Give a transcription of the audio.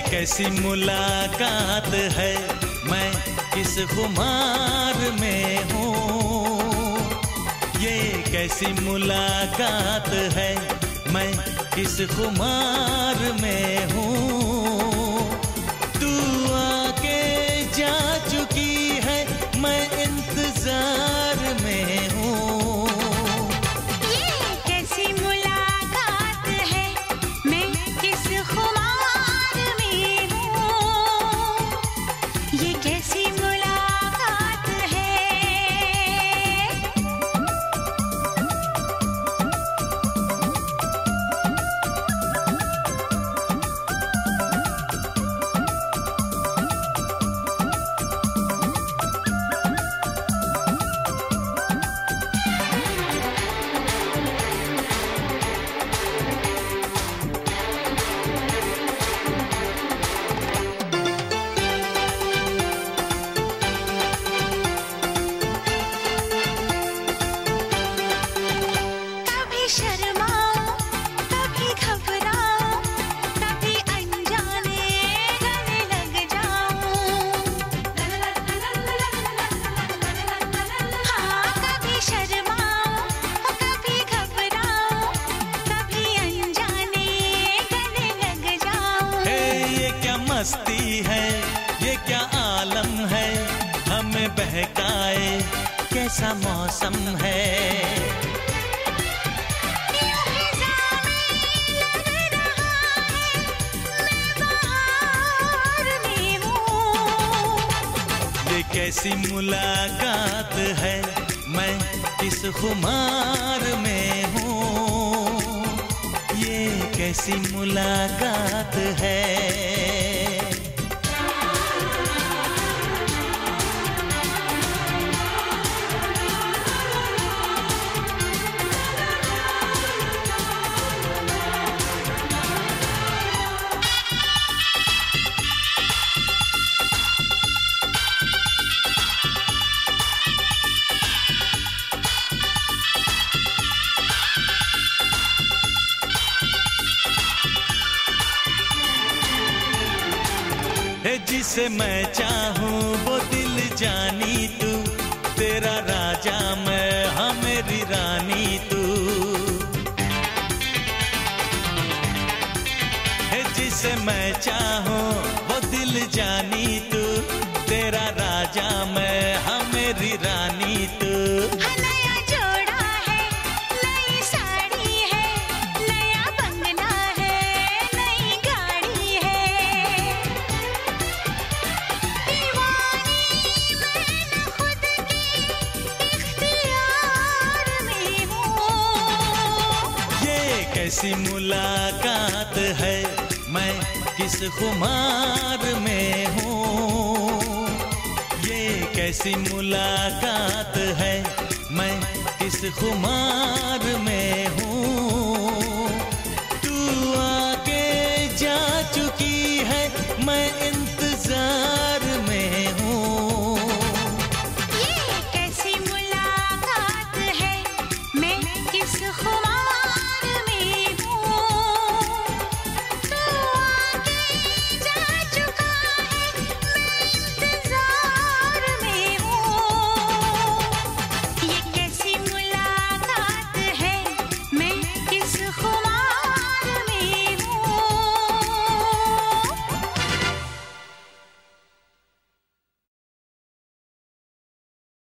कैसी मुलाकात है? मैं किस खुमार में हूँ? ये कैसी मुलाकात है? मैं किस खुमार में हूँ? मस्ती है, ये क्या आलम है? हमें बहकाए, कैसा मौसम है? यूँ कैसी मुलाकात है, मैं किस खुमार में हूँ? ये कैसी मुलाकात है? जिसे मैं चाहूँ, वो दिल जानी तू। तेरा राजा मैं हाँ मेरी रानी तू। जिसे मैं चाहूँ, वो दिल जानी तू। तेरा राजा मैं हाँ मेरी रानी तू। कैसी मुलाकात है? मैं किस खुमार में हूँ? ये कैसी मुलाकात है? मैं किस खुमार में हूँ?